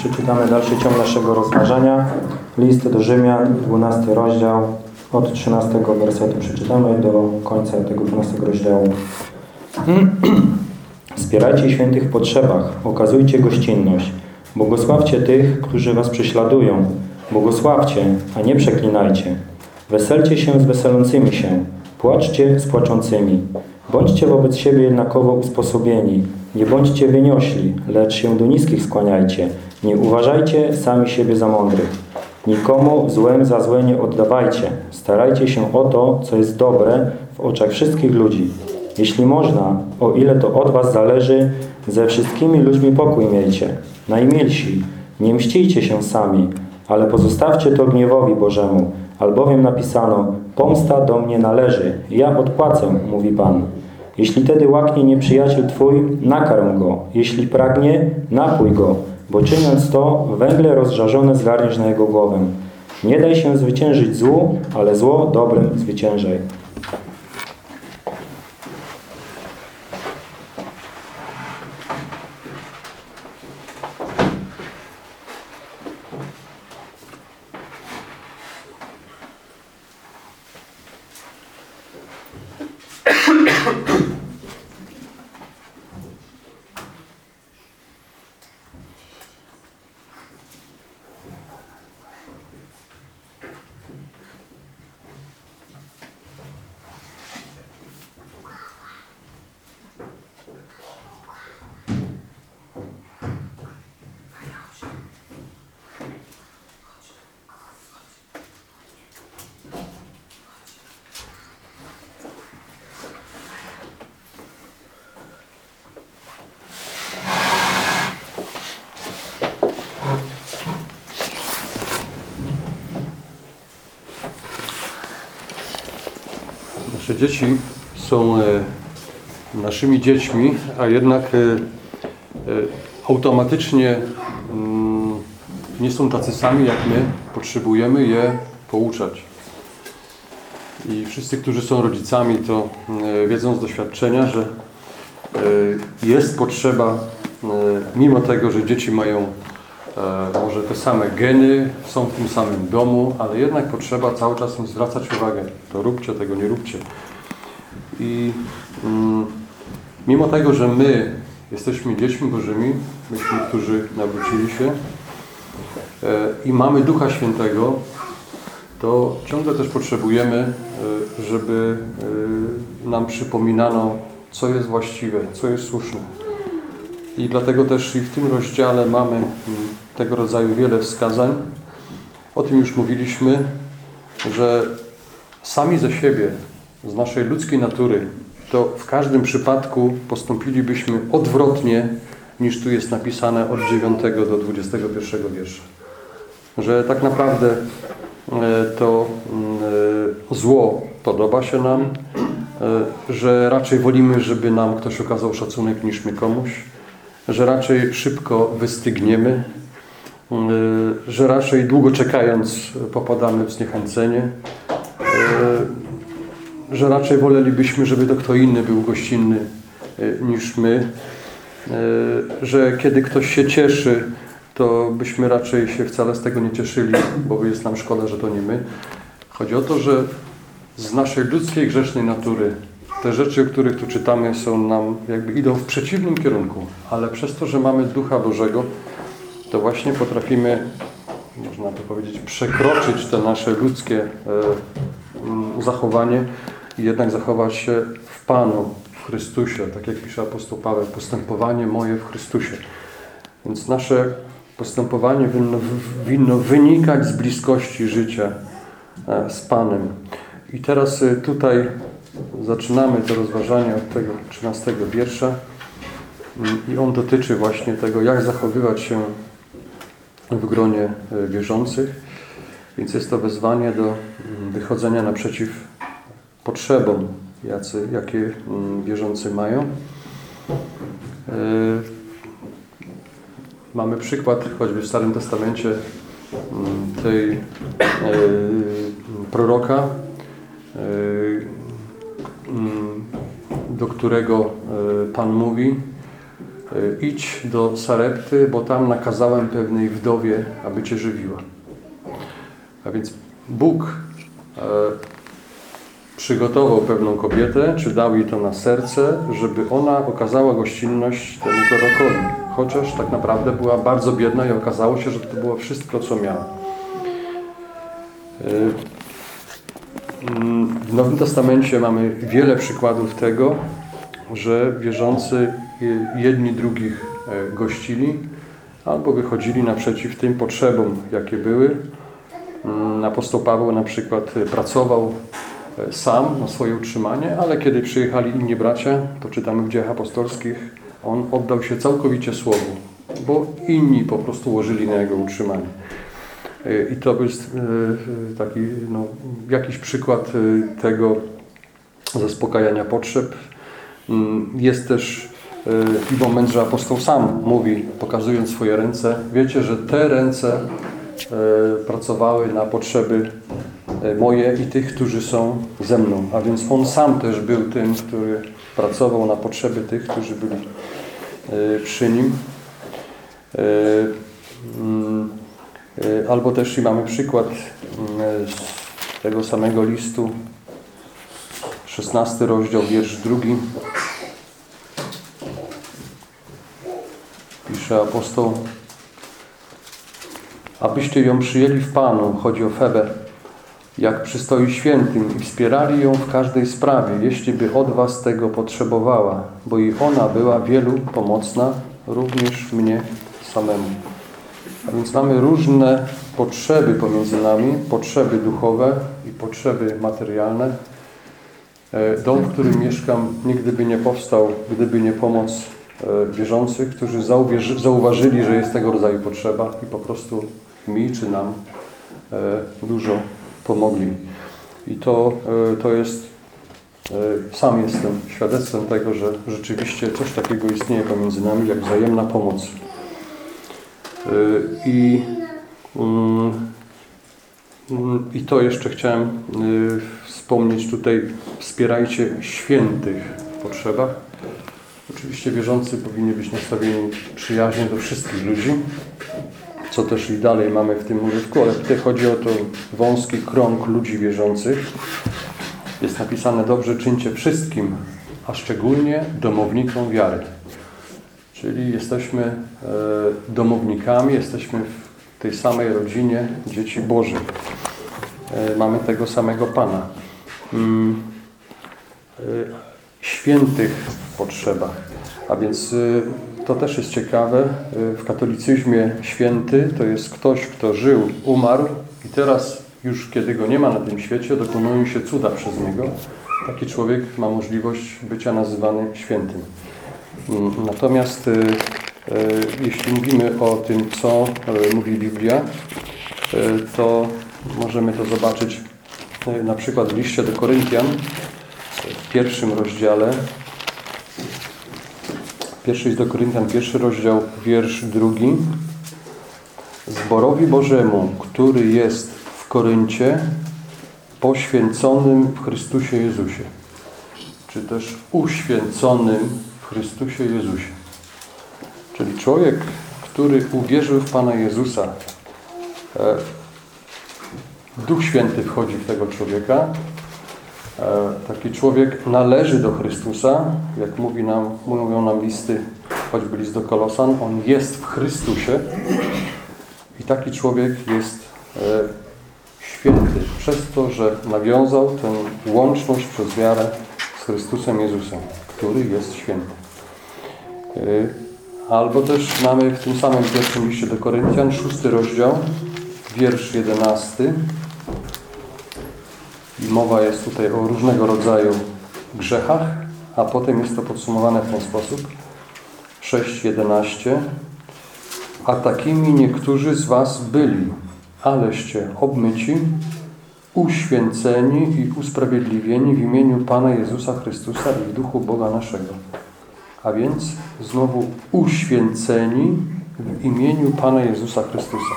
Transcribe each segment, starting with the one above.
przeczytamy dalszy ciąg naszego rozważania. List do Rzymian, 12 rozdział, od 13 wersetu przeczytamy do końca tego 12 rozdziału. Wspierajcie świętych w potrzebach, okazujcie gościnność. Błogosławcie tych, którzy was prześladują. Błogosławcie, a nie przeklinajcie. Weselcie się z weselącymi się. Płaczcie z płaczącymi. Bądźcie wobec siebie jednakowo usposobieni. Nie bądźcie wyniośli, lecz się do niskich skłaniajcie. Nie uważajcie sami siebie za mądrych. Nikomu złem za złe nie oddawajcie. Starajcie się o to, co jest dobre w oczach wszystkich ludzi. Jeśli można, o ile to od was zależy, ze wszystkimi ludźmi pokój miejcie. Najmilsi, nie mścijcie się sami, ale pozostawcie to gniewowi Bożemu, albowiem napisano, pomsta do mnie należy, ja odpłacę, mówi Pan. Jeśli tedy łaknie nieprzyjaciel Twój, nakarm go, jeśli pragnie, napój go, bo czyniąc to, węgle rozżarzone zgarniesz na jego głowę. Nie daj się zwyciężyć złu, ale zło dobrym zwyciężaj. Nasze dzieci są e, naszymi dziećmi, a jednak e, e, automatycznie mm, nie są tacy sami jak my. Potrzebujemy je pouczać. I wszyscy, którzy są rodzicami, to wiedzą z doświadczenia, że jest potrzeba, mimo tego, że dzieci mają może te same geny, są w tym samym domu, ale jednak potrzeba cały czas im zwracać uwagę. To róbcie, tego nie róbcie. I mm, mimo tego, że my jesteśmy dziećmi Bożymi, myśmy, którzy nawrócili się e, i mamy Ducha Świętego, to ciągle też potrzebujemy, e, żeby e, nam przypominano, co jest właściwe, co jest słuszne. I dlatego też i w tym rozdziale mamy mm, tego rodzaju wiele wskazań. O tym już mówiliśmy, że sami ze siebie, z naszej ludzkiej natury, to w każdym przypadku postąpilibyśmy odwrotnie niż tu jest napisane od 9 do 21 wiersza. Że tak naprawdę e, to mm, e, zło podoba się nam, e, że raczej wolimy, żeby nam ktoś okazał szacunek niż my komuś, że raczej szybko wystygniemy, y, że raczej długo czekając popadamy w zniechęcenie, y, że raczej wolelibyśmy, żeby to kto inny był gościnny y, niż my, że kiedy ktoś się cieszy, to byśmy raczej się wcale z tego nie cieszyli, bo jest nam szkoda, że to nie my. Chodzi o to, że z naszej ludzkiej, grzesznej natury te rzeczy, o których tu czytamy, są nam jakby idą w przeciwnym kierunku, ale przez to, że mamy Ducha Bożego, to właśnie potrafimy, można by powiedzieć, przekroczyć te nasze ludzkie e, mm, zachowanie i jednak zachować się w Panu, w Chrystusie, tak jak pisze apostoł Paweł, postępowanie moje w Chrystusie. Więc nasze postępowanie winno, winno wynikać z bliskości życia e, z Panem. I teraz e, tutaj zaczynamy to rozważanie od tego 13 wiersza i on dotyczy właśnie tego, jak zachowywać się w gronie e, wierzących. Więc jest to wezwanie do mm, wychodzenia naprzeciw potrzebom, jacy, jakie mm, wierzący mają. E, mamy przykład choćby w Starym Testamencie mm, tej e, proroka, do którego Pan mówi y, idź do Sarepty, bo tam nakazałem pewnej wdowie, aby Cię żywiła. A więc Bóg e, przygotował pewną kobietę, czy dał jej to na serce, żeby ona okazała gościnność temu prorokowi. Chociaż tak naprawdę była bardzo biedna i okazało się, że to było wszystko, co miała. W Nowym Testamencie mamy wiele przykładów tego, że wierzący jedni drugich e, gościli albo wychodzili naprzeciw tym potrzebom, jakie były. Mm, Apostoł Paweł na przykład y, pracował e, sam na swoje utrzymanie, ale kiedy przyjechali inni bracia, to czytamy w dziejach apostolskich, on oddał się całkowicie Słowu, bo inni po prostu łożyli na jego utrzymanie. E, I to jest e, taki no, jakiś przykład e, tego zaspokajania potrzeb. Mm, Jest też e, i moment, że apostoł sam mówi, pokazując swoje ręce, wiecie, że te ręce e, pracowały na potrzeby e, moje i tych, którzy są ze mną. A więc on sam też był tym, który pracował na potrzeby tych, którzy byli e, przy nim. E, Albo też i mamy przykład mm, z tego samego listu, 16 rozdział, wiersz drugi. Pisze apostoł, abyście ją przyjęli w Panu, chodzi o Febę, jak przystoi świętym i wspierali ją w każdej sprawie, jeśli by od was tego potrzebowała, bo i ona była wielu pomocna, również mnie samemu. A więc mamy różne potrzeby pomiędzy nami, potrzeby duchowe i potrzeby materialne. E, Dom, w którym mieszkam, nigdy by nie powstał, gdyby nie pomoc e, wierzących, którzy zauważyli, że jest tego rodzaju potrzeba i po prostu mi czy nam e, dużo pomogli. I to, to jest, sam jestem świadectwem tego, że rzeczywiście coś takiego istnieje pomiędzy nami, jak wzajemna pomoc. E, I, mm, mm, I to jeszcze chciałem y, wspomnieć tutaj, wspierajcie świętych w potrzebach. Oczywiście wierzący powinni być nastawieni przyjaźnie do wszystkich ludzi, co też i dalej mamy w tym urywku, ale tutaj chodzi o to wąski krąg ludzi wierzących. Jest napisane, dobrze czyńcie wszystkim, a szczególnie domownikom wiary. Czyli jesteśmy e, domownikami, jesteśmy w tej samej rodzinie dzieci Bożych. E, Mamy tego samego Pana. Mm, e, Świętych potrzebach. A więc to też jest ciekawe. W katolicyzmie święty to jest ktoś, kto żył, umarł i teraz już kiedy go nie ma na tym świecie, dokonują się cuda przez niego. Taki człowiek ma możliwość bycia nazywany świętym. Natomiast y, y, jeśli mówimy o tym, co y, mówi Biblia, to możemy to zobaczyć na przykład w liście do Koryntian w pierwszym rozdziale. Pierwszy jest do Koryntian, pierwszy rozdział, wiersz drugi. Zborowi Bożemu, który jest w Koryncie, poświęconym w Chrystusie Jezusie, czy też uświęconym Chrystusie Jezusie. Czyli człowiek, który uwierzył w Pana Jezusa, e, Duch Święty wchodzi w tego człowieka. E, Taki człowiek należy do Chrystusa, jak mówi nam, mówią nam listy, choćby list do Kolosan, on jest w Chrystusie i taki człowiek jest e, święty przez to, że nawiązał tę łączność przez wiarę z Chrystusem Jezusem, który jest święty. E, Albo też mamy w tym samym pierwszym liście do Koryntian, szósty rozdział, wiersz jedenasty. I mowa jest tutaj o różnego rodzaju grzechach, a potem jest to podsumowane w ten sposób. 6.11 A takimi niektórzy z was byli, aleście obmyci, uświęceni i usprawiedliwieni w imieniu Pana Jezusa Chrystusa i w duchu Boga naszego. A więc znowu uświęceni w imieniu Pana Jezusa Chrystusa.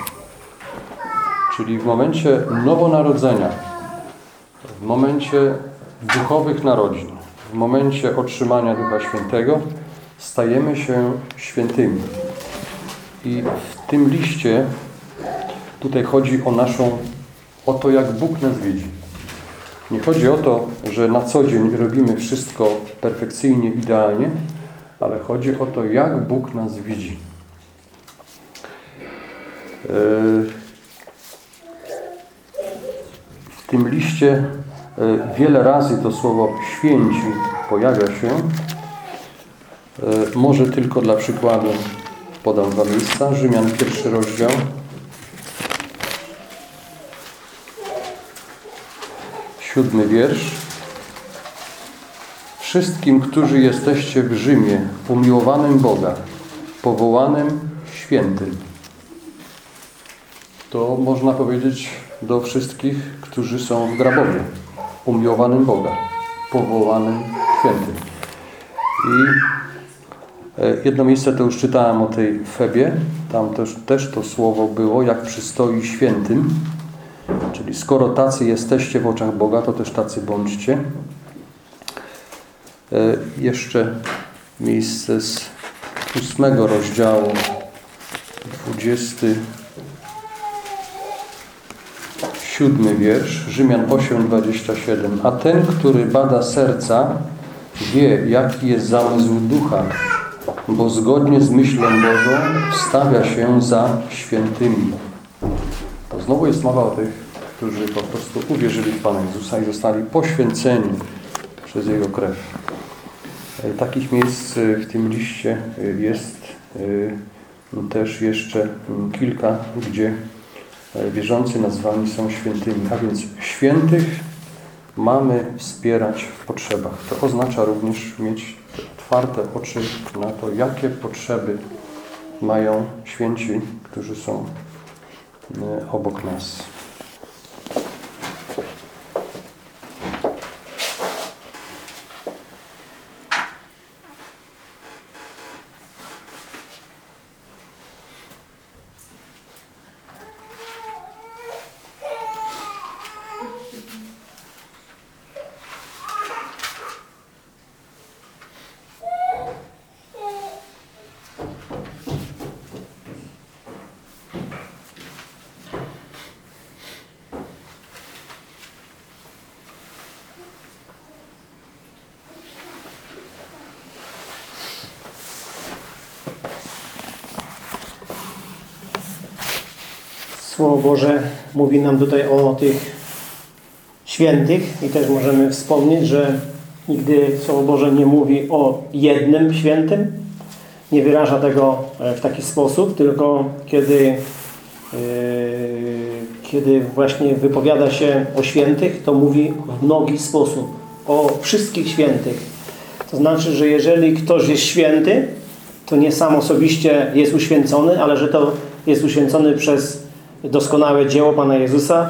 Czyli w momencie nowonarodzenia, w momencie duchowych narodzin, w momencie otrzymania Ducha Świętego, stajemy się świętymi. I w tym liście tutaj chodzi o naszą, o to, jak Bóg nas widzi. Nie chodzi o to, że na co dzień robimy wszystko perfekcyjnie, idealnie, ale chodzi o to, jak Bóg nas widzi. Yy, W tym liście yy, wiele razy to słowo święci pojawia się. Yy, Może tylko dla przykładu podam dwa miejsca. Rzymian, pierwszy rozdział. Siódmy wiersz. Wszystkim, którzy jesteście w Rzymie, umiłowanym Boga, powołanym świętym. To można powiedzieć do wszystkich, którzy są w Grabowie, umiłowanym Boga, powołanym świętym. I e, jedno miejsce to już czytałem o tej Febie, tam też, też to słowo było, jak przystoi świętym, czyli skoro tacy jesteście w oczach Boga, to też tacy bądźcie. E, Jeszcze miejsce z ósmego rozdziału, 27 wiersz, Rzymian 8, 27. A ten, który bada serca, wie, jaki jest zamysł ducha, bo zgodnie z myślą Bożą stawia się za świętymi. To znowu jest mowa o tych, którzy po prostu uwierzyli w Pana Jezusa i zostali poświęceni przez Jego krew. E, Takich miejsc e, w tym liście e, jest też jeszcze kilka, gdzie wierzący nazwani są świętymi. A więc świętych mamy wspierać w potrzebach. To oznacza również mieć otwarte oczy na to, jakie potrzeby mają święci, którzy są obok nas. Słowo Boże mówi nam tutaj o tych świętych i też możemy wspomnieć, że nigdy Słowo Boże nie mówi o jednym świętym, nie wyraża tego e, w taki sposób, tylko kiedy, e, kiedy właśnie wypowiada się o świętych, to mówi w mnogi sposób o wszystkich świętych. To znaczy, że jeżeli ktoś jest święty, to nie sam osobiście jest uświęcony, ale że to jest uświęcony przez doskonałe dzieło Pana Jezusa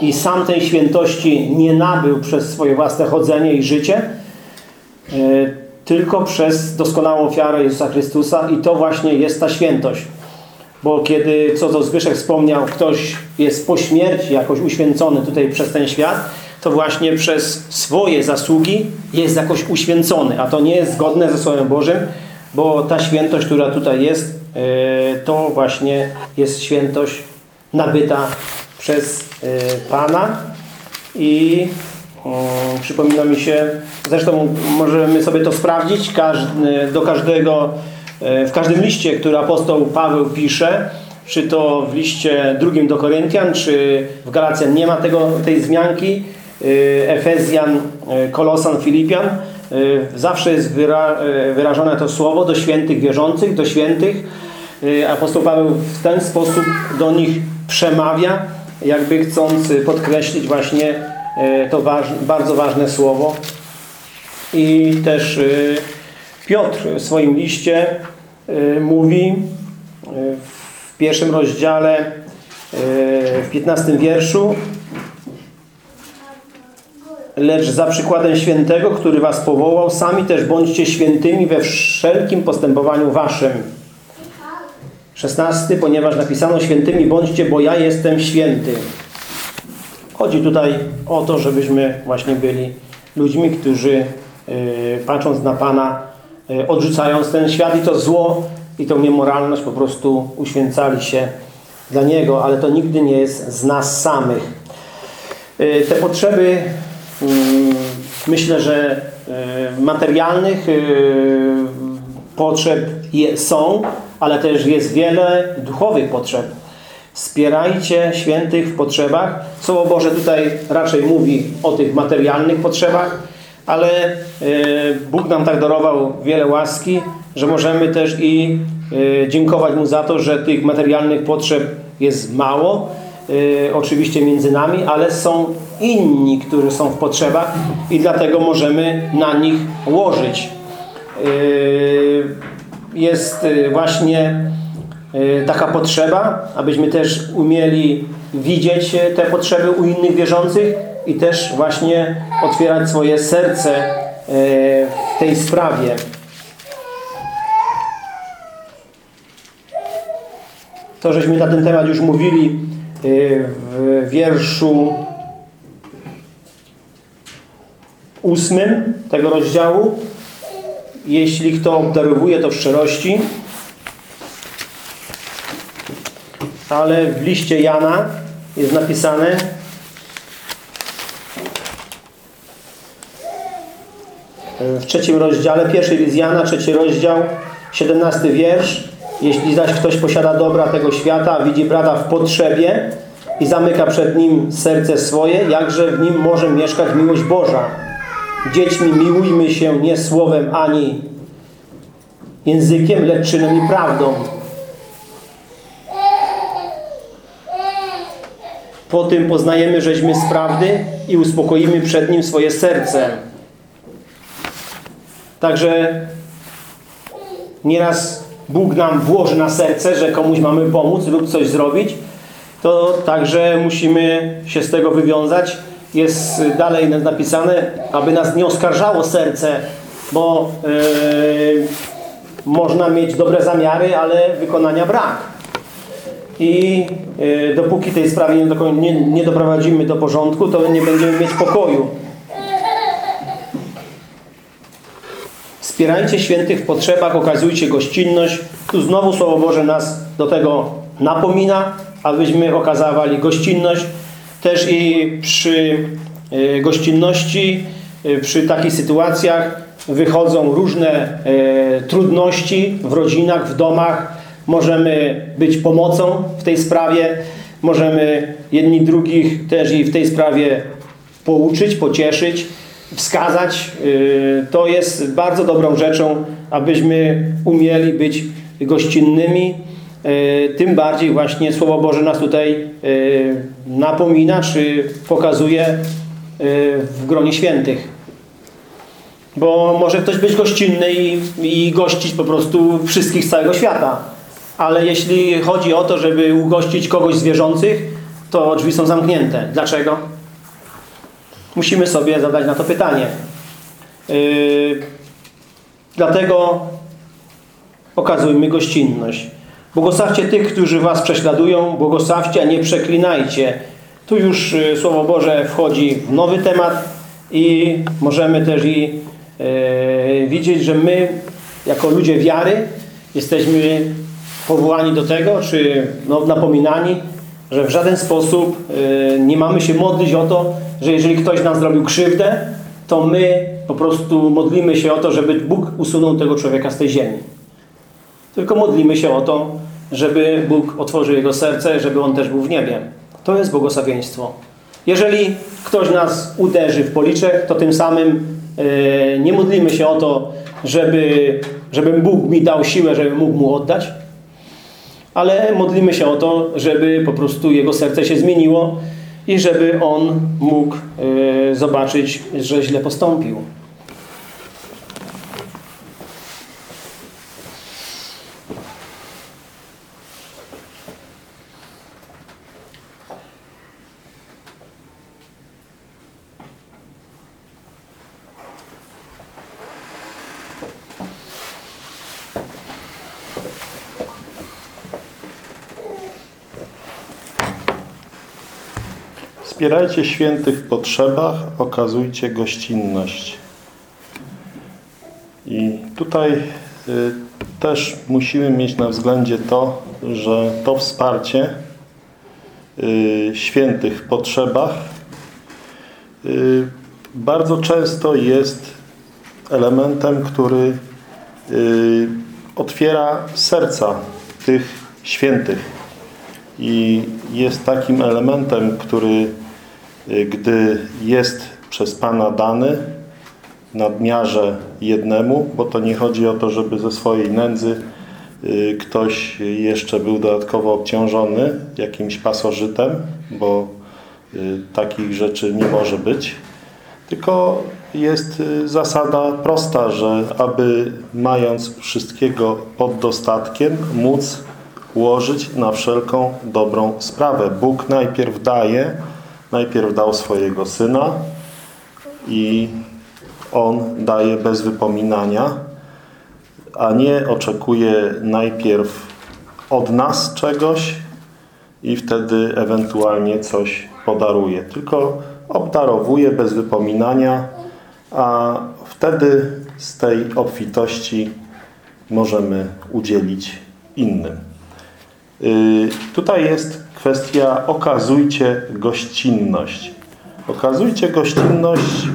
i sam tej świętości nie nabył przez swoje własne chodzenie i życie, e, tylko przez doskonałą ofiarę Jezusa Chrystusa i to właśnie jest ta świętość. Bo kiedy, co to Zbyszek wspomniał, ktoś jest po śmierci jakoś uświęcony tutaj przez ten świat, to właśnie przez swoje zasługi jest jakoś uświęcony, a to nie jest zgodne ze Słowem Bożym, bo ta świętość, która tutaj jest, e, to właśnie jest świętość nabyta przez y, Pana i y, przypomina mi się, zresztą możemy sobie to sprawdzić, do każdego, y, w każdym liście, który apostoł Paweł pisze, czy to w liście drugim do Koryntian, czy w Galacjan nie ma tego, tej wzmianki, y, Efezjan, Kolosan, Filipian, zawsze jest wyra, wyrażone to słowo do świętych wierzących, do świętych, apostoł Paweł w ten sposób do nich przemawia, jakby chcąc podkreślić właśnie y, to bardzo ważne słowo. I też y, Piotr w swoim liście mówi w pierwszym rozdziale, w 15 wierszu Lecz za przykładem świętego, który was powołał, sami też bądźcie świętymi we wszelkim postępowaniu waszym. 16, ponieważ napisano świętymi bądźcie, bo ja jestem święty. Chodzi tutaj o to, żebyśmy właśnie byli ludźmi, którzy yy, patrząc na Pana e, odrzucając ten świat i to zło i tą niemoralność po prostu uświęcali się dla Niego, ale to nigdy nie jest z nas samych. E, Te potrzeby mm, myślę, że e, materialnych e, potrzeb są, ale też jest wiele duchowych potrzeb. Wspierajcie świętych w potrzebach. Słowo Boże tutaj raczej mówi o tych materialnych potrzebach, ale e, Bóg nam tak darował wiele łaski, że możemy też i e, dziękować Mu za to, że tych materialnych potrzeb jest mało. e, Oczywiście między nami, ale są inni, którzy są w potrzebach i dlatego możemy na nich łożyć. Jest e, właśnie e, taka potrzeba, abyśmy też umieli widzieć e, te potrzeby u innych wierzących i też właśnie otwierać swoje serce w tej sprawie. To, żeśmy na ten temat już mówili w wierszu ósmym tego rozdziału. Jeśli kto obdarowuje to w szczerości, ale w liście Jana jest napisane w trzecim rozdziale, pierwszy list Jana, trzeci rozdział, siedemnasty wiersz. Jeśli zaś ktoś posiada dobra tego świata, widzi brata w potrzebie i zamyka przed nim serce swoje, jakże w nim może mieszkać miłość Boża. Dziećmi miłujmy się nie słowem ani językiem, lecz czynem i prawdą. Po tym poznajemy, żeśmy z prawdy i uspokoimy przed Nim swoje serce. Także nieraz Bóg nam włoży na serce, że komuś mamy pomóc lub coś zrobić, to także musimy się z tego wywiązać. Jest dalej napisane, aby nas nie oskarżało serce, bo yy, można mieć dobre zamiary, ale wykonania brak. I y, dopóki tej sprawy nie, nie, nie doprowadzimy do porządku, to nie będziemy mieć pokoju. Wspierajcie świętych w potrzebach, okazujcie gościnność. Tu znowu Słowo Boże nas do tego napomina, abyśmy okazywali gościnność. Też i przy y, gościnności, y, przy takich sytuacjach wychodzą różne y, trudności w rodzinach, w domach. Możemy być pomocą w tej sprawie. Możemy jedni drugich też i w tej sprawie pouczyć, pocieszyć, wskazać. To jest bardzo dobrą rzeczą, abyśmy umieli być gościnnymi. Yy, Tym bardziej właśnie Słowo Boże nas tutaj yy, napomina, czy pokazuje yy, w gronie świętych. Bo może ktoś być gościnny i, i gościć po prostu wszystkich z całego świata. Ale jeśli chodzi o to, żeby ugościć kogoś z wierzących, to drzwi są zamknięte. Dlaczego? Musimy sobie zadać na to pytanie. Yy, dlatego okazujmy gościnność. Błogosławcie tych, którzy was prześladują, błogosławcie, a nie przeklinajcie. Tu już y, Słowo Boże wchodzi w nowy temat i możemy też i yy, widzieć, że my jako ludzie wiary jesteśmy powołani do tego, czy no, napominani, że w żaden sposób y, nie mamy się modlić o to, że jeżeli ktoś nam zrobił krzywdę, to my po prostu modlimy się o to, żeby Bóg usunął tego człowieka z tej ziemi. Tylko modlimy się o to, żeby Bóg otworzył jego serce, żeby on też był w niebie. To jest błogosławieństwo. Jeżeli ktoś nas uderzy w policzek, to tym samym y, nie modlimy się o to, żeby, żeby Bóg mi dał siłę, żeby mógł mu oddać, ale modlimy się o to, żeby po prostu jego serce się zmieniło i żeby on mógł y, zobaczyć, że źle postąpił. Wspierajcie świętych w potrzebach, okazujcie gościnność. I tutaj y, też musimy mieć na względzie to, że to wsparcie y, świętych w potrzebach y, bardzo często jest elementem, który otwiera serca tych świętych i jest takim elementem, który gdy jest przez Pana dany nadmiarze jednemu, bo to nie chodzi o to, żeby ze swojej nędzy y, ktoś jeszcze był dodatkowo obciążony jakimś pasożytem, bo y, takich rzeczy nie może być. Tylko jest y, zasada prosta, że aby mając wszystkiego pod dostatkiem, móc łożyć na wszelką dobrą sprawę. Bóg najpierw daje, najpierw dał swojego Syna i On daje bez wypominania, a nie oczekuje najpierw od nas czegoś i wtedy ewentualnie coś podaruje. Tylko obdarowuje bez wypominania, a wtedy z tej obfitości możemy udzielić innym. Yy, Tutaj jest kwestia okazujcie gościnność. Okazujcie gościnność.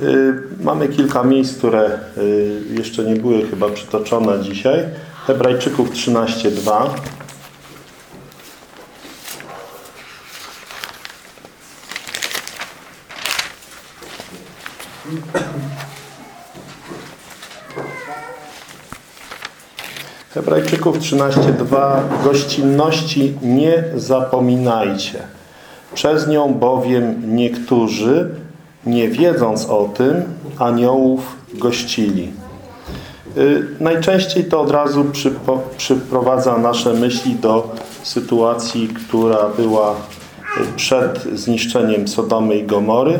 Yy, Mamy kilka miejsc, które yy, jeszcze nie były chyba przytoczone dzisiaj. Hebrajczyków 13:2. Hebrajczyków 13:2 Gościnności nie zapominajcie. Przez nią bowiem niektórzy, nie wiedząc o tym, aniołów gościli. Y, Najczęściej to od razu przyprowadza nasze myśli do sytuacji, która była y, przed zniszczeniem Sodomy i Gomory,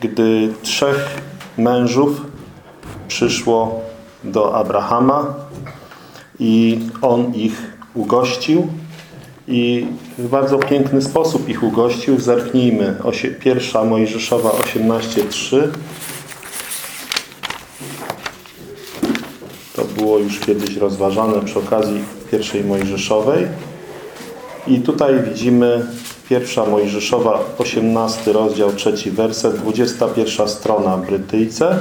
gdy trzech mężów przyszło do Abrahama i on ich ugościł i w bardzo piękny sposób ich ugościł. Zerknijmy. Osie, pierwsza Mojżeszowa 18.3 To było już kiedyś rozważane przy okazji pierwszej Mojżeszowej. I tutaj widzimy pierwsza Mojżeszowa 18 rozdział 3 werset 21 strona Brytyjce.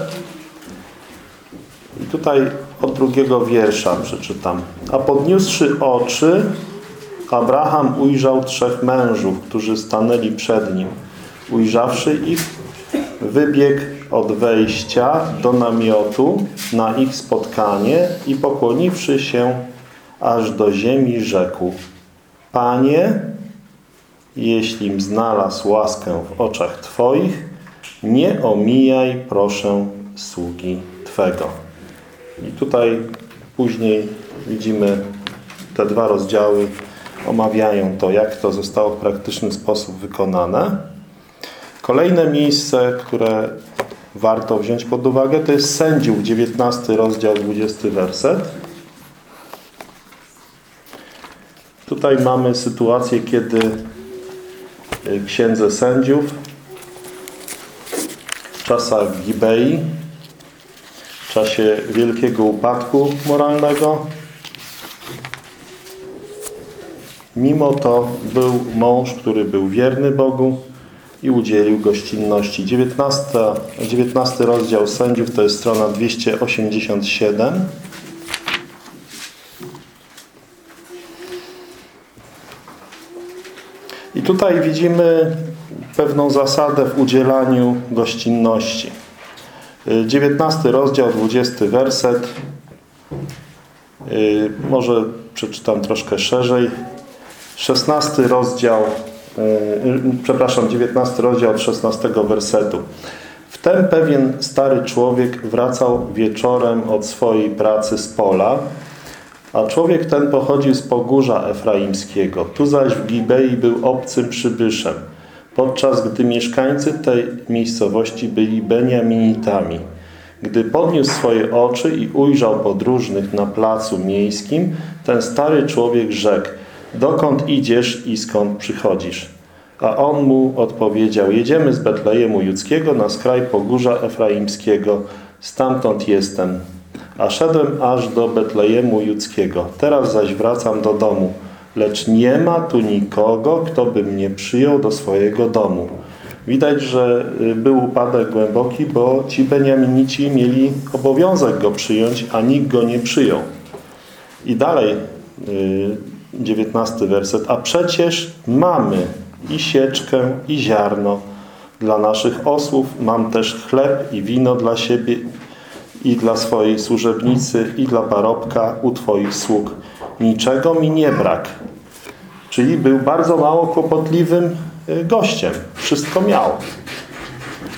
I tutaj od drugiego wiersza przeczytam. A podniósłszy oczy, Abraham ujrzał trzech mężów, którzy stanęli przed nim. Ujrzawszy ich, wybiegł od wejścia do namiotu na ich spotkanie i pokłoniwszy się aż do ziemi rzekł Panie, jeślim znalazł łaskę w oczach Twoich, nie omijaj proszę sługi Twego. I tutaj później widzimy te dwa rozdziały omawiają to, jak to zostało w praktyczny sposób wykonane. Kolejne miejsce, które warto wziąć pod uwagę, to jest Sędziów, 19 rozdział, 20 werset. Tutaj mamy sytuację, kiedy y, księdze sędziów w czasach Gibei, w czasie wielkiego upadku moralnego, Mimo to był mąż, który był wierny Bogu i udzielił gościnności. 19, 19 rozdział sędziów to jest strona 287. I tutaj widzimy pewną zasadę w udzielaniu gościnności. 19 rozdział, 20 werset. Yy, Może przeczytam troszkę szerzej. 16 rozdział, yy, przepraszam, 19 rozdział od 16 wersetu. Wtem pewien stary człowiek wracał wieczorem od swojej pracy z pola, a człowiek ten pochodził z pogórza efraimskiego. Tu zaś w Gibei był obcym przybyszem, podczas gdy mieszkańcy tej miejscowości byli Beniaminitami. Gdy podniósł swoje oczy i ujrzał podróżnych na placu miejskim, ten stary człowiek rzekł dokąd idziesz i skąd przychodzisz? A on mu odpowiedział, jedziemy z Betlejemu Judzkiego na skraj Pogórza Efraimskiego, stamtąd jestem. a szedłem aż do Betlejemu Judzkiego. Teraz zaś wracam do domu, lecz nie ma tu nikogo, kto by mnie przyjął do swojego domu. Widać, że y, był upadek głęboki, bo ci Beniaminici mieli obowiązek go przyjąć, a nikt go nie przyjął. I dalej, y, dziewiętnasty werset. A przecież mamy i sieczkę, i ziarno dla naszych osłów. Mam też chleb i wino dla siebie i dla swojej służebnicy, i dla parobka u Twoich sług. Niczego mi nie brak. Czyli był bardzo mało kłopotliwym y, gościem. Wszystko miał.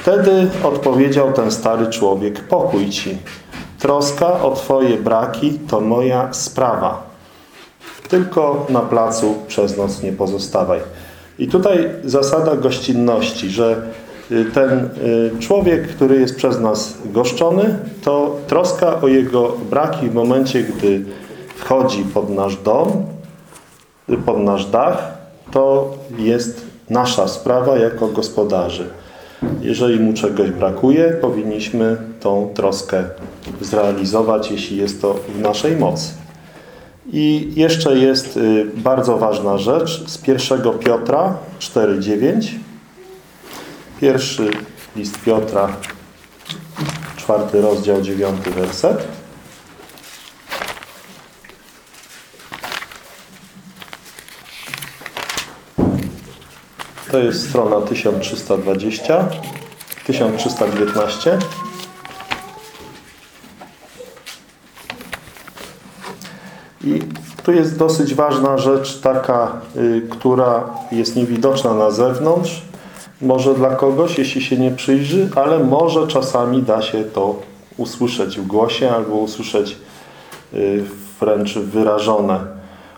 Wtedy odpowiedział ten stary człowiek, pokój ci. Troska o Twoje braki to moja sprawa. Tylko na placu przez noc nie pozostawaj. I tutaj zasada gościnności, że y, ten y, człowiek, który jest przez nas goszczony, to troska o jego braki w momencie, gdy wchodzi pod nasz dom, pod nasz dach, to jest nasza sprawa jako gospodarzy. Jeżeli mu czegoś brakuje, powinniśmy tą troskę zrealizować, jeśli jest to w naszej mocy. I jeszcze jest y, bardzo ważna rzecz z 1 Piotra 4,9. Pierwszy list Piotra, czwarty rozdział, dziewiąty werset. To jest strona 1320, 1319. I tu jest dosyć ważna rzecz, taka, y, która jest niewidoczna na zewnątrz. Może dla kogoś, jeśli się nie przyjrzy, ale może czasami da się to usłyszeć w głosie albo usłyszeć y, wręcz wyrażone.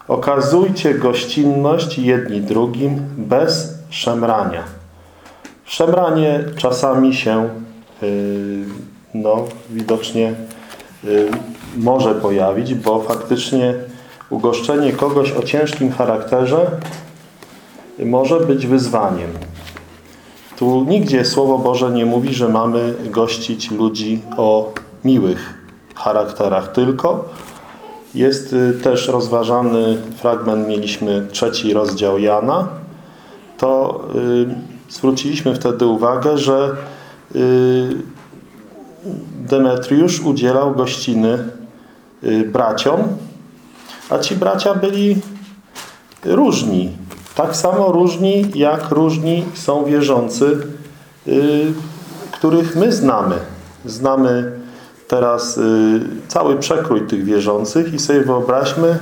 Okazujcie gościnność jedni drugim bez szemrania. Szemranie czasami się y, no, widocznie y, może pojawić, bo faktycznie ugoszczenie kogoś o ciężkim charakterze może być wyzwaniem. Tu nigdzie Słowo Boże nie mówi, że mamy gościć ludzi o miłych charakterach, tylko jest y, też rozważany fragment, mieliśmy trzeci rozdział Jana, to y, zwróciliśmy wtedy uwagę, że y, Demetriusz udzielał gościny y, braciom, a ci bracia byli różni. Tak samo różni, jak różni są wierzący, których my znamy. Znamy teraz cały przekrój tych wierzących i sobie wyobraźmy,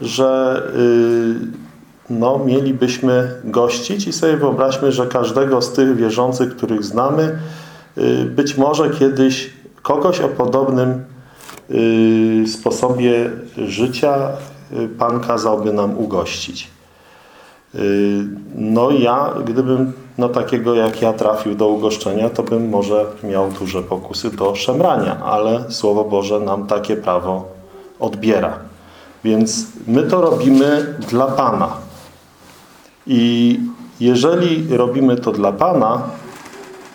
że no, mielibyśmy gościć i sobie wyobraźmy, że każdego z tych wierzących, których znamy, y, być może kiedyś kogoś o podobnym y, sposobie życia y, Pan kazałby nam ugościć. No ja, gdybym no takiego jak ja trafił do ugoszczenia, to bym może miał duże pokusy do szemrania, ale Słowo Boże nam takie prawo odbiera. Więc my to robimy dla Pana. I jeżeli robimy to dla Pana,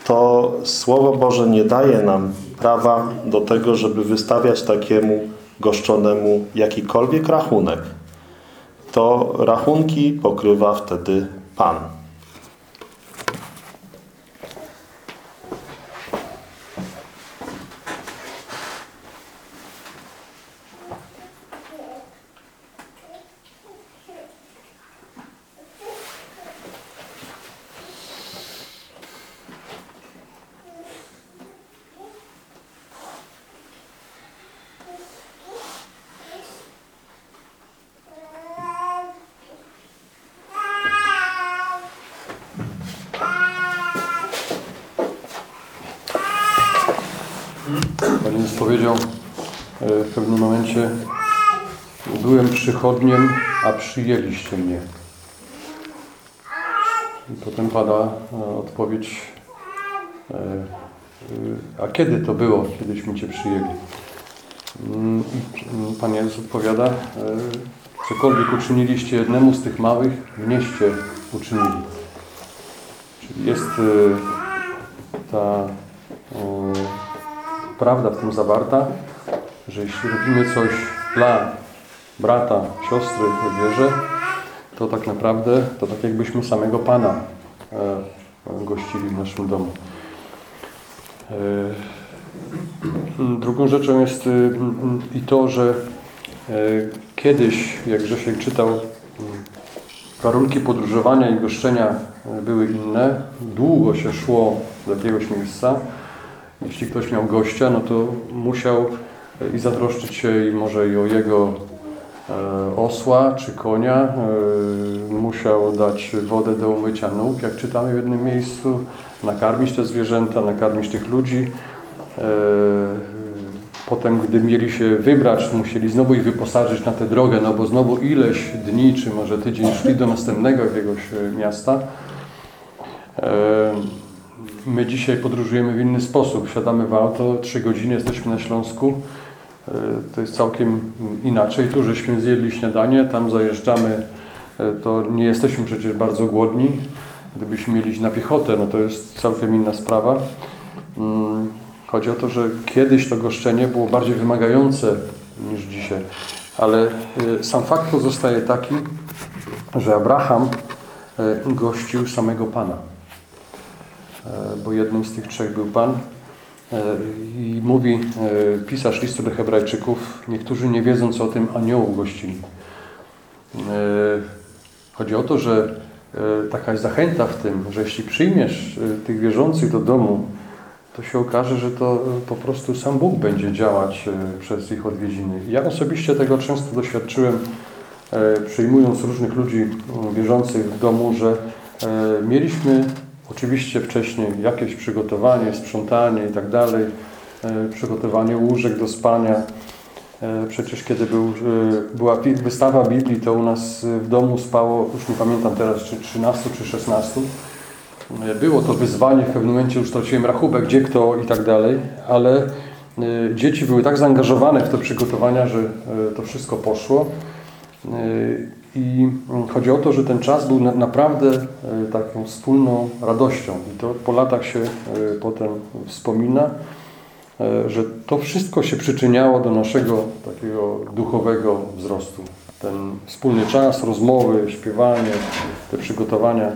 to Słowo Boże nie daje nam prawa do tego, żeby wystawiać takiemu goszczonemu jakikolwiek rachunek. To rachunki pokrywa wtedy Pan. Jezus powiedział e, w pewnym momencie byłem przychodniem, a przyjęliście mnie. I potem pada e, odpowiedź e, a kiedy to było, kiedyśmy Cię przyjęli? Mm, i, mm, Pan Jezus odpowiada cokolwiek uczyniliście jednemu z tych małych, mnieście uczynili. Czyli jest ta prawda w tym zawarta, że jeśli robimy coś dla brata, siostry w wierze, to tak naprawdę to tak jakbyśmy samego Pana e, gościli w naszym domu. E, Drugą rzeczą jest y, mm, i to, że e, kiedyś, jak Grzesiek czytał, mm, warunki podróżowania i goszczenia były inne. Długo się szło do jakiegoś miejsca. Jeśli ktoś miał gościa, no to musiał e, i zatroszczyć się i może i o jego e, osła czy konia. e, Musiał dać wodę do umycia nóg, jak czytamy w jednym miejscu, nakarmić te zwierzęta, nakarmić tych ludzi. Potem, gdy mieli się wybrać, musieli znowu ich wyposażyć na tę drogę, no bo znowu ileś dni, czy może tydzień szli do następnego jakiegoś miasta. E, My dzisiaj podróżujemy w inny sposób. Wsiadamy w auto, trzy godziny jesteśmy na Śląsku. E, To jest całkiem inaczej. Tu żeśmy zjedli śniadanie, tam zajeżdżamy, e, to nie jesteśmy przecież bardzo głodni. Gdybyśmy mieli na piechotę, no to jest całkiem inna sprawa. Mm, Chodzi o to, że kiedyś to goszczenie było bardziej wymagające niż dzisiaj. Ale y, sam fakt pozostaje taki, że Abraham gościł samego Pana. E, Bo jednym z tych trzech był Pan. E, I mówi e, pisarz listu do Hebrajczyków, niektórzy nie wiedząc o tym aniołów gościli. Chodzi o to, że taka jest zachęta w tym, że jeśli przyjmiesz tych wierzących do domu, to się okaże, że to po prostu sam Bóg będzie działać przez ich odwiedziny. Ja osobiście tego często doświadczyłem, przyjmując różnych ludzi wierzących w domu, że mieliśmy oczywiście wcześniej jakieś przygotowanie, sprzątanie i tak dalej, e, przygotowanie łóżek do spania. E, Przecież kiedy był, e, była wystawa Biblii, to u nas w domu spało, już nie pamiętam teraz, czy 13 czy 16. E, Było to wyzwanie, w pewnym momencie już straciłem rachubę, gdzie kto i tak dalej, ale dzieci były tak zaangażowane w te przygotowania, że to wszystko poszło. I mm, chodzi o to, że ten czas był na, naprawdę e, taką wspólną radością i to po latach się e, potem wspomina, e, że to wszystko się przyczyniało do naszego takiego duchowego wzrostu. Ten wspólny czas, rozmowy, śpiewanie, te przygotowania.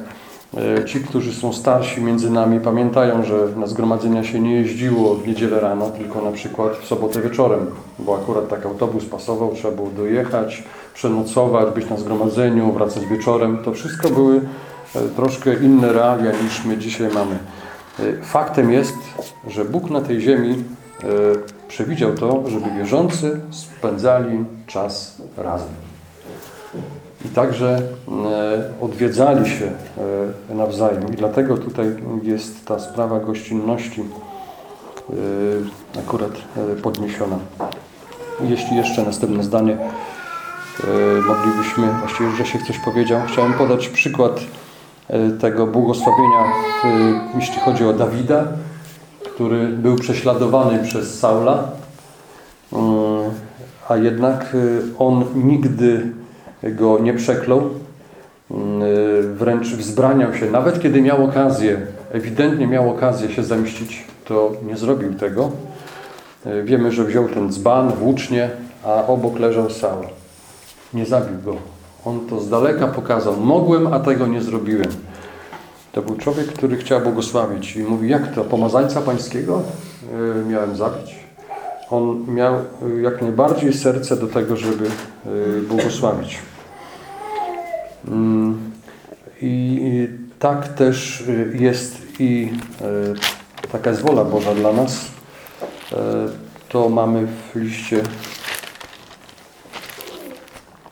E, Ci, którzy są starsi między nami, pamiętają, że na zgromadzenia się nie jeździło w niedzielę rano, tylko na przykład w sobotę wieczorem, bo akurat tak autobus pasował, trzeba było dojechać, przenocować, być na zgromadzeniu, wracać wieczorem. To wszystko były e, troszkę inne realia niż my dzisiaj mamy. E, Faktem jest, że Bóg na tej ziemi przewidział to, żeby wierzący spędzali czas razem. I także e, odwiedzali się e, nawzajem. I dlatego tutaj jest ta sprawa gościnności e, akurat podniesiona. Jeśli jeszcze następne zdanie moglibyśmy, właściwie że się coś powiedział, chciałem podać przykład tego błogosławienia, jeśli chodzi o Dawida, który był prześladowany przez Saula, Mm, a jednak on nigdy go nie przeklął, Mm, wręcz wzbraniał się, nawet kiedy miał okazję, ewidentnie miał okazję się zemścić, to nie zrobił tego. Y, Wiemy, że wziął ten dzban, włócznie, a obok leżał Saul. Nie zabił go. On to z daleka pokazał. Mogłem, a tego nie zrobiłem. To był człowiek, który chciał błogosławić i mówi, jak to, pomazańca pańskiego y, miałem zabić? On miał y, jak najbardziej serce do tego, żeby y, błogosławić. I tak też jest i y, taka jest wola Boża dla nas. Y, To mamy w liście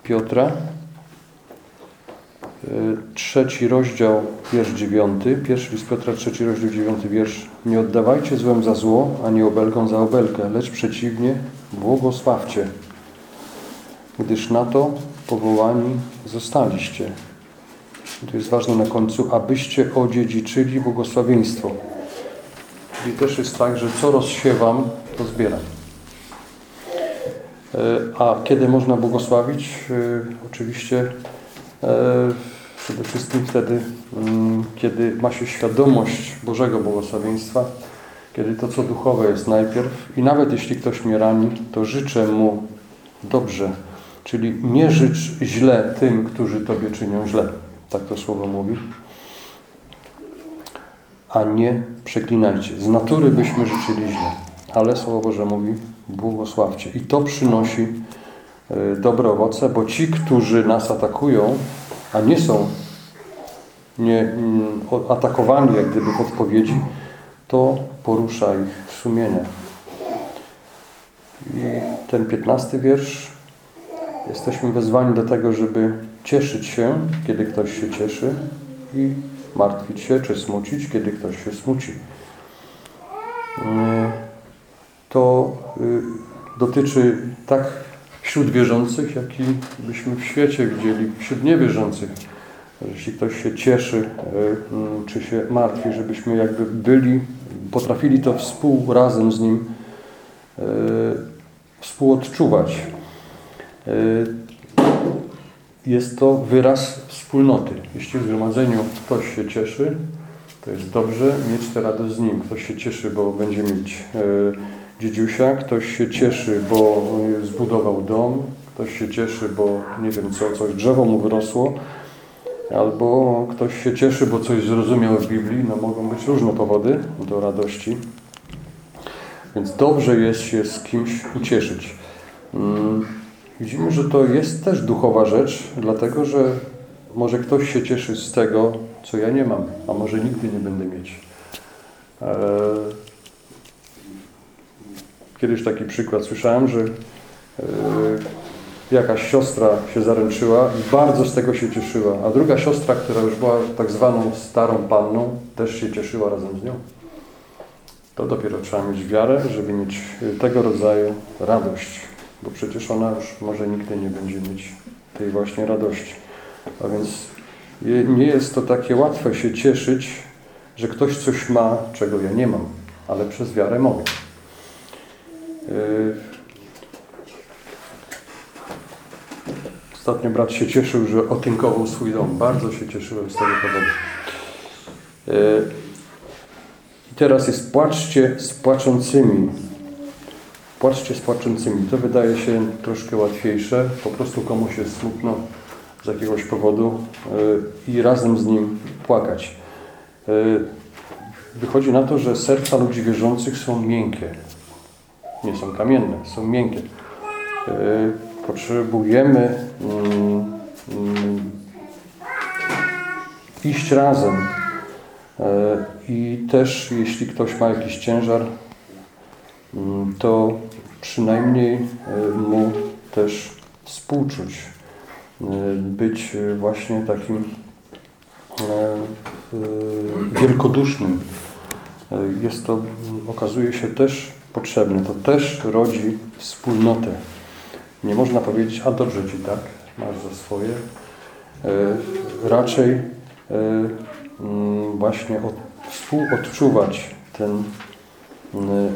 Piotra. Y, Trzeci rozdział, wiersz dziewiąty. Pierwszy list Piotra, trzeci rozdział, dziewiąty wiersz. Nie oddawajcie złem za zło, ani obelgą za obelgę, lecz przeciwnie, błogosławcie, gdyż na to powołani zostaliście. I tu jest ważne na końcu, abyście odziedziczyli błogosławieństwo. Czyli też jest tak, że co rozsiewam, to zbieram. E, A kiedy można błogosławić? E, Oczywiście e, przede wszystkim wtedy, mm, kiedy ma się świadomość Bożego błogosławieństwa kiedy to, co duchowe jest najpierw i nawet jeśli ktoś mnie rani, to życzę mu dobrze. Czyli nie życz źle tym, którzy Tobie czynią źle. Tak to słowo mówi. A nie przeklinajcie. Z natury byśmy życzyli źle. Ale Słowo Boże mówi, błogosławcie. I to przynosi e, dobre owoce, bo ci, którzy nas atakują, a nie są nie, mm, atakowani jak gdyby w odpowiedzi, to porusza ich sumienie. I ten piętnasty wiersz Jesteśmy wezwani do tego, żeby cieszyć się, kiedy ktoś się cieszy i martwić się czy smucić, kiedy ktoś się smuci. Yy, To yy, dotyczy tak wśród wierzących, jak i byśmy w świecie widzieli wśród niewierzących. Jeśli ktoś się cieszy yy, mm, czy się martwi, żebyśmy jakby byli, potrafili to współ razem z nim yy, współodczuwać. Y, Jest to wyraz wspólnoty. Jeśli w zgromadzeniu ktoś się cieszy, to jest dobrze mieć tę radość z nim. Ktoś się cieszy, bo będzie mieć y, dziedziusia, ktoś się cieszy, bo y, zbudował dom, ktoś się cieszy, bo nie wiem co, coś drzewo mu wyrosło, albo ktoś się cieszy, bo coś zrozumiał w Biblii. No mogą być różne powody do radości. Więc dobrze jest się z kimś ucieszyć. Widzimy, że to jest też duchowa rzecz, dlatego że może ktoś się cieszy z tego, co ja nie mam, a może nigdy nie będę mieć. Eee, Kiedyś taki przykład słyszałem, że eee, jakaś siostra się zaręczyła i bardzo z tego się cieszyła, a druga siostra, która już była tak zwaną starą panną, też się cieszyła razem z nią. To dopiero trzeba mieć wiarę, żeby mieć tego rodzaju radość, bo przecież ona już może nigdy nie będzie mieć tej właśnie radości. A więc nie jest to takie łatwe się cieszyć, że ktoś coś ma, czego ja nie mam, ale przez wiarę mogę. Y, Ostatnio brat się cieszył, że otynkował swój dom. Bardzo się cieszyłem z tego powodu. Y, I teraz jest płaczcie z płaczącymi. Płaczcie z płaczącymi. To wydaje się troszkę łatwiejsze. Po prostu komuś jest smutno z jakiegoś powodu y, i razem z nim płakać. Y, Wychodzi na to, że serca ludzi wierzących są miękkie. Nie są kamienne, są miękkie. Y, Potrzebujemy mm, mm, iść razem. E, I też jeśli ktoś ma jakiś ciężar, to przynajmniej e, mu też współczuć. E, Być e, właśnie takim wielkodusznym. Jest to, okazuje się, też potrzebne. To też rodzi wspólnotę. Nie można powiedzieć, a dobrze Ci tak, masz za swoje. Raczej właśnie od, współodczuwać ten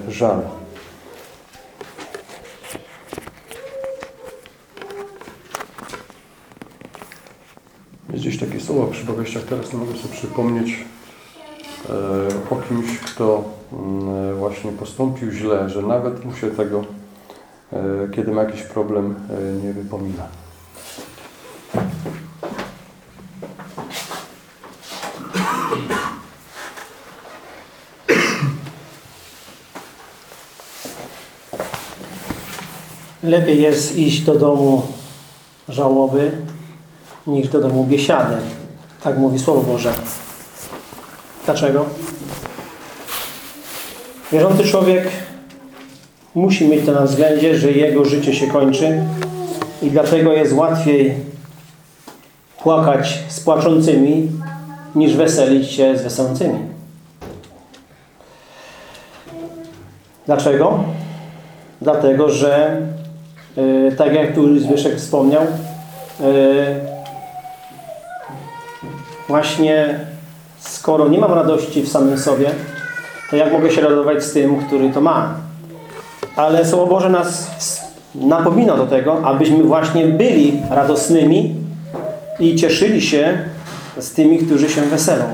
żal. Jest gdzieś takie słowo w przypowieściach, teraz nie mogę sobie przypomnieć e, o kimś, kto mm, właśnie postąpił źle, że nawet mu się tego, e, kiedy ma jakiś problem, e, nie wypomina. Lepiej jest iść do domu żałoby niż do domu biesiady. Tak mówi Słowo Boże. Dlaczego? Wierzący człowiek musi mieć to na względzie, że jego życie się kończy i dlatego jest łatwiej płakać z płaczącymi niż weselić się z weselącymi. Dlaczego? Dlatego, że e, tak jak tu Zbyszek wspomniał, e, właśnie skoro nie mam radości w samym sobie, to jak mogę się radować z tym, który to ma? Ale Słowo Boże nas napomina do tego, abyśmy właśnie byli radosnymi i cieszyli się z tymi, którzy się weselą.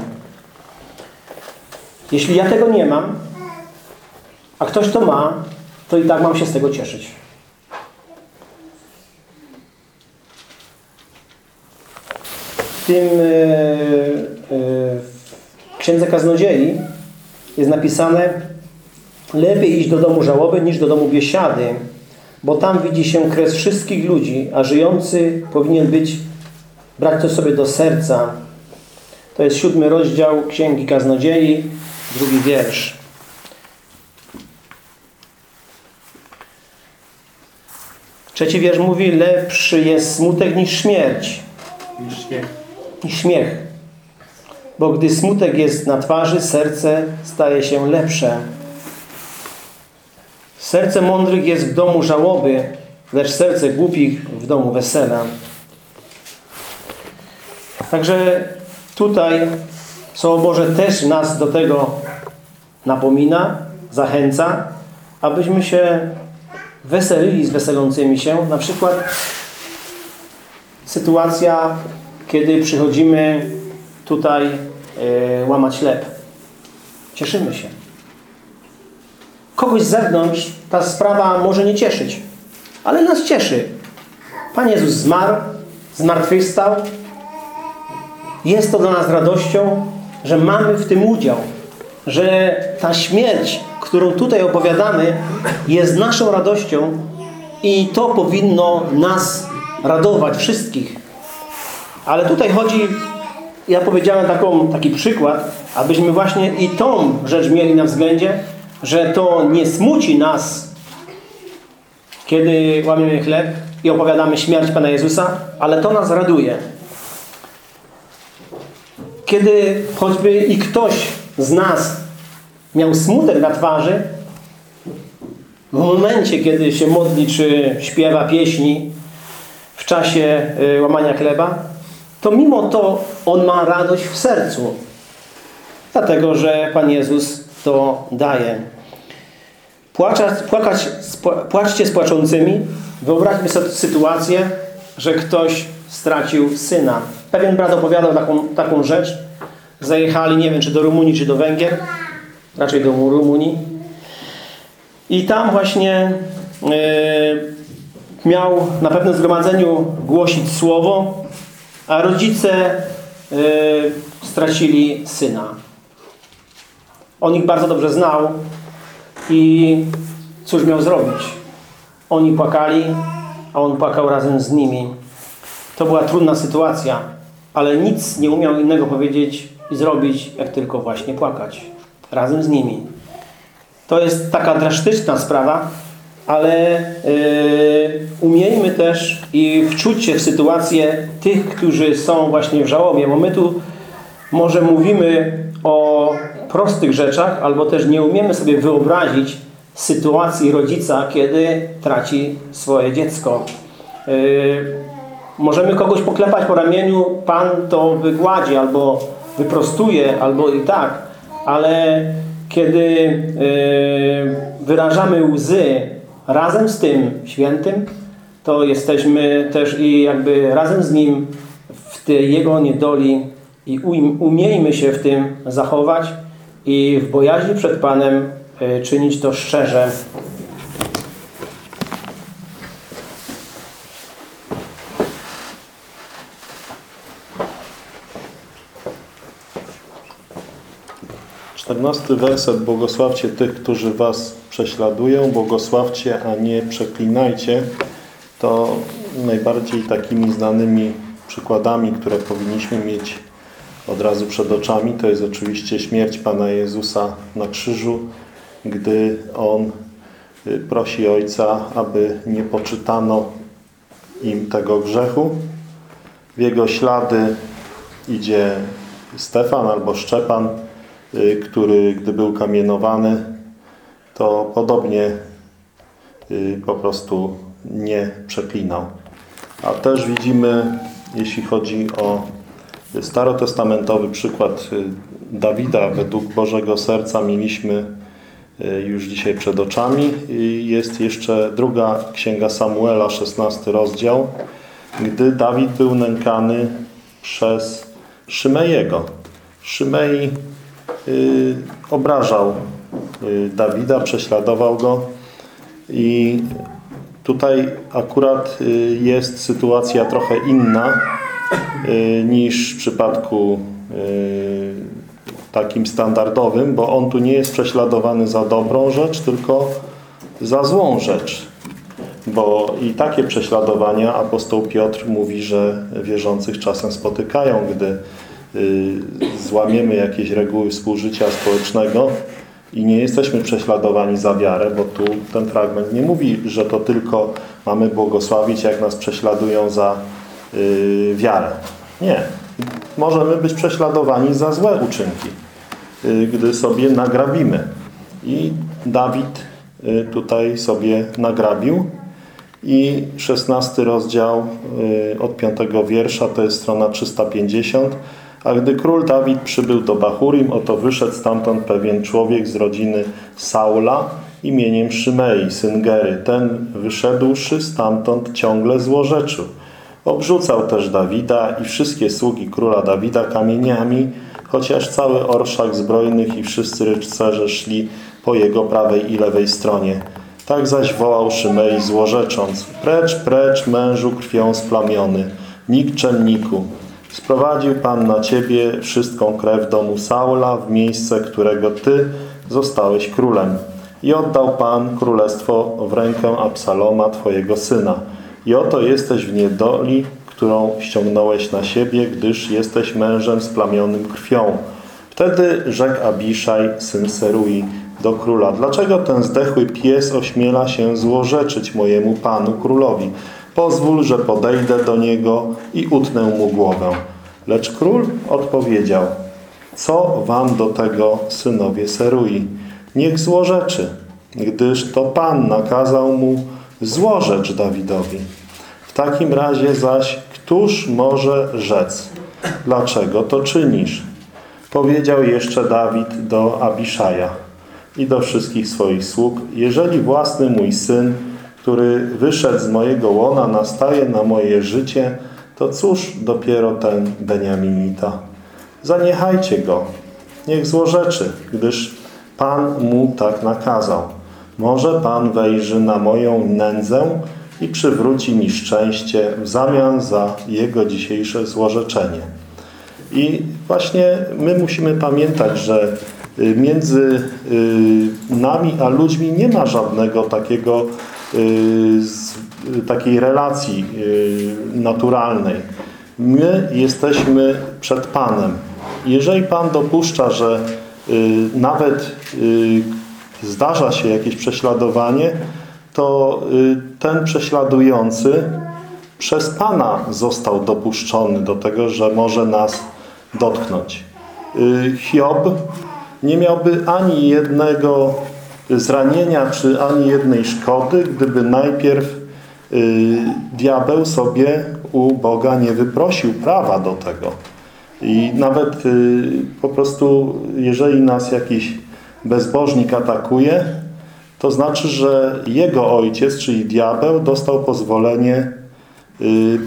Jeśli ja tego nie mam, A ktoś to ma, to i tak mam się z tego cieszyć. Tym e, e, w Księdze Kaznodziei jest napisane lepiej iść do domu żałoby niż do domu biesiady, bo tam widzi się kres wszystkich ludzi, a żyjący powinien być brać to sobie do serca. To jest siódmy rozdział Księgi Kaznodziei, drugi wiersz. Trzeci wiersz mówi, lepszy jest smutek niż śmierć. Niż śmiech. Niż śmiech. Bo gdy smutek jest na twarzy, serce staje się lepsze. Serce mądrych jest w domu żałoby, lecz serce głupich w domu wesela. Także tutaj Słowo Boże też nas do tego napomina, zachęca, abyśmy się weselili z weselącymi się. Na przykład sytuacja, kiedy przychodzimy tutaj e, łamać chleb. Cieszymy się. Kogoś z zewnątrz ta sprawa może nie cieszyć, ale nas cieszy. Pan Jezus zmarł, zmartwychwstał. Jest to dla nas radością, że mamy w tym udział. Że ta śmierć, którą tutaj opowiadamy, jest naszą radością i to powinno nas radować wszystkich. Ale tutaj chodzi, ja powiedziałem taką, taki przykład, abyśmy właśnie i tą rzecz mieli na względzie, że to nie smuci nas, kiedy łamiemy chleb i opowiadamy śmierć Pana Jezusa, ale to nas raduje. Kiedy choćby i ktoś z nas miał smutek na twarzy, w momencie, kiedy się modli czy śpiewa pieśni w czasie y, łamania chleba, to mimo to on ma radość w sercu. Dlatego, że Pan Jezus to daje. Płaczać, płakać, płaczcie z płaczącymi. Wyobraźmy sobie sytuację, że ktoś stracił syna. Pewien brat opowiadał taką, taką rzecz. Zajechali, nie wiem, czy do Rumunii, czy do Węgier. Raczej do Rumunii. I tam właśnie yy, miał na pewnym zgromadzeniu głosić słowo, a rodzice yy, stracili syna. On ich bardzo dobrze znał i cóż miał zrobić? Oni płakali, a on płakał razem z nimi. To była trudna sytuacja, ale nic nie umiał innego powiedzieć i zrobić, jak tylko właśnie płakać razem z nimi. To jest taka drastyczna sprawa, ale yy, umiejmy też i wczuć się w sytuację tych, którzy są właśnie w żałobie, bo my tu może mówimy o prostych rzeczach, albo też nie umiemy sobie wyobrazić sytuacji rodzica, kiedy traci swoje dziecko. Yy, możemy kogoś poklepać po ramieniu, Pan to wygładzi, albo wyprostuje, albo i tak, ale kiedy yy, wyrażamy łzy razem z tym świętym, to jesteśmy też i jakby razem z nim w tej jego niedoli i umiejmy się w tym zachować i w bojaźni przed Panem y, czynić to szczerze. Czternasty werset. Błogosławcie tych, którzy was prześladują. Błogosławcie, a nie przeklinajcie. To najbardziej takimi znanymi przykładami, które powinniśmy mieć od razu przed oczami, to jest oczywiście śmierć Pana Jezusa na krzyżu, gdy On y, prosi Ojca, aby nie poczytano im tego grzechu. W Jego ślady idzie Stefan albo Szczepan, y, który gdy był kamienowany, to podobnie y, po prostu nie przeklinał. A też widzimy, jeśli chodzi o starotestamentowy przykład y, Dawida według Bożego Serca mieliśmy y, już dzisiaj przed oczami. Jest jeszcze druga księga Samuela, 16 rozdział, gdy Dawid był nękany przez Szymejego. Szymei obrażał Dawida, prześladował go i tutaj akurat y, jest sytuacja trochę inna y, niż w przypadku y, takim standardowym, bo on tu nie jest prześladowany za dobrą rzecz, tylko za złą rzecz. Bo i takie prześladowania apostoł Piotr mówi, że wierzących czasem spotykają, gdy y, złamiemy jakieś reguły współżycia społecznego i nie jesteśmy prześladowani za wiarę, bo tu ten fragment nie mówi, że to tylko mamy błogosławić, jak nas prześladują za y, wiarę. Nie. Możemy być prześladowani za złe uczynki, y, gdy sobie nagrabimy. I Dawid y, tutaj sobie nagrabił. I 16 rozdział y, od 5 wiersza, to jest strona 350. A gdy król Dawid przybył do Bachurim, oto wyszedł stamtąd pewien człowiek z rodziny Saula imieniem Szymei, syn Gery. Ten wyszedłszy stamtąd ciągle złorzeczył. Obrzucał też Dawida i wszystkie sługi króla Dawida kamieniami, chociaż cały orszak zbrojnych i wszyscy rycerze szli po jego prawej i lewej stronie. Tak zaś wołał Szymei złorzecząc, precz, precz mężu krwią splamiony, nikczemniku. Sprowadził Pan na Ciebie wszystką krew domu Saula w miejsce, którego Ty zostałeś królem. I oddał Pan królestwo w rękę Absaloma, Twojego syna. I oto jesteś w niedoli, którą ściągnąłeś na siebie, gdyż jesteś mężem splamionym krwią. Wtedy rzekł Abiszaj, syn Serui, do króla, dlaczego ten zdechły pies ośmiela się złorzeczyć mojemu panu królowi? Pozwól, że podejdę do niego i utnę mu głowę. Lecz król odpowiedział, co wam do tego, synowie Serui? Niech złorzeczy, gdyż to Pan nakazał mu złorzecz Dawidowi. W takim razie zaś, któż może rzec, dlaczego to czynisz? Powiedział jeszcze Dawid do Abiszaja i do wszystkich swoich sług, jeżeli własny mój syn, który wyszedł z mojego łona, nastaje na moje życie, to cóż dopiero ten Beniaminita? Zaniechajcie go, niech złorzeczy, gdyż Pan mu tak nakazał. Może Pan wejrzy na moją nędzę i przywróci mi szczęście w zamian za jego dzisiejsze złorzeczenie. I właśnie my musimy pamiętać, że y, między y, nami a ludźmi nie ma żadnego takiego z, takiej relacji naturalnej. My jesteśmy przed Panem. Jeżeli Pan dopuszcza, że nawet zdarza się jakieś prześladowanie, to ten prześladujący przez Pana został dopuszczony do tego, że może nas dotknąć. Hiob nie miałby ani jednego zranienia, czy ani jednej szkody, gdyby najpierw diabeł sobie u Boga nie wyprosił prawa do tego. I nawet po prostu, jeżeli nas jakiś bezbożnik atakuje, to znaczy, że jego ojciec, czyli diabeł, dostał pozwolenie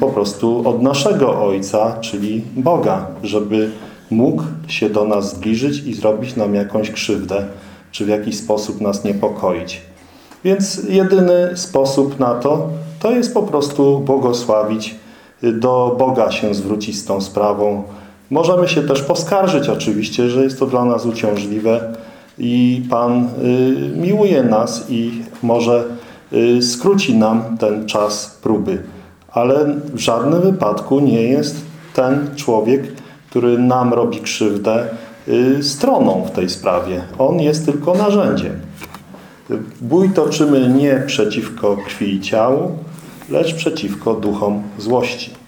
po prostu od naszego Ojca, czyli Boga, żeby mógł się do nas zbliżyć i zrobić nam jakąś krzywdę, czy w jakiś sposób nas niepokoić. Więc jedyny sposób na to, to jest po prostu błogosławić, do Boga się zwrócić z tą sprawą. Możemy się też poskarżyć oczywiście, że jest to dla nas uciążliwe i Pan y, miłuje nas i może y, skróci nam ten czas próby ale w żadnym wypadku nie jest ten człowiek, który nam robi krzywdę, y, stroną w tej sprawie. On jest tylko narzędziem. Bój toczymy nie przeciwko krwi i ciału, lecz przeciwko duchom złości.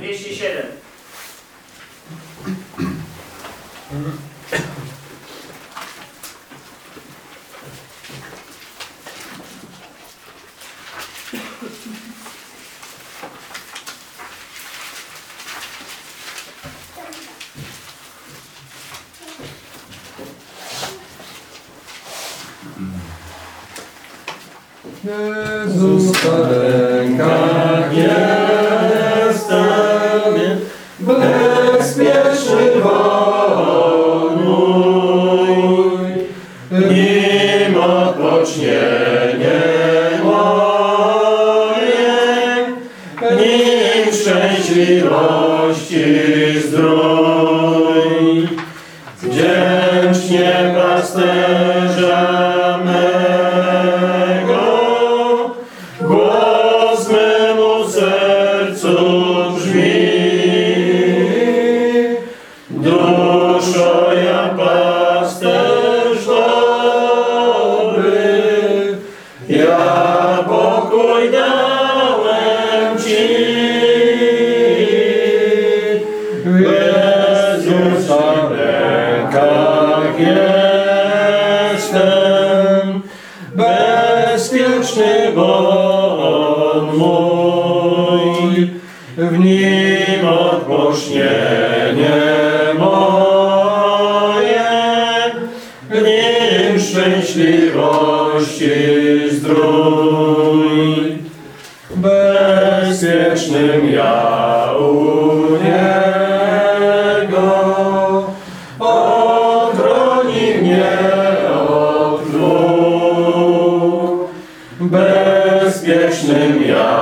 207 w nim odpocznienie moje, w nim szczęśliwości zdrój. Bezpiecznym ja u Niego ochroni mnie od złóg. Bezpiecznym ja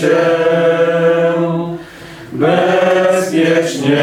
się. Bezpiecznie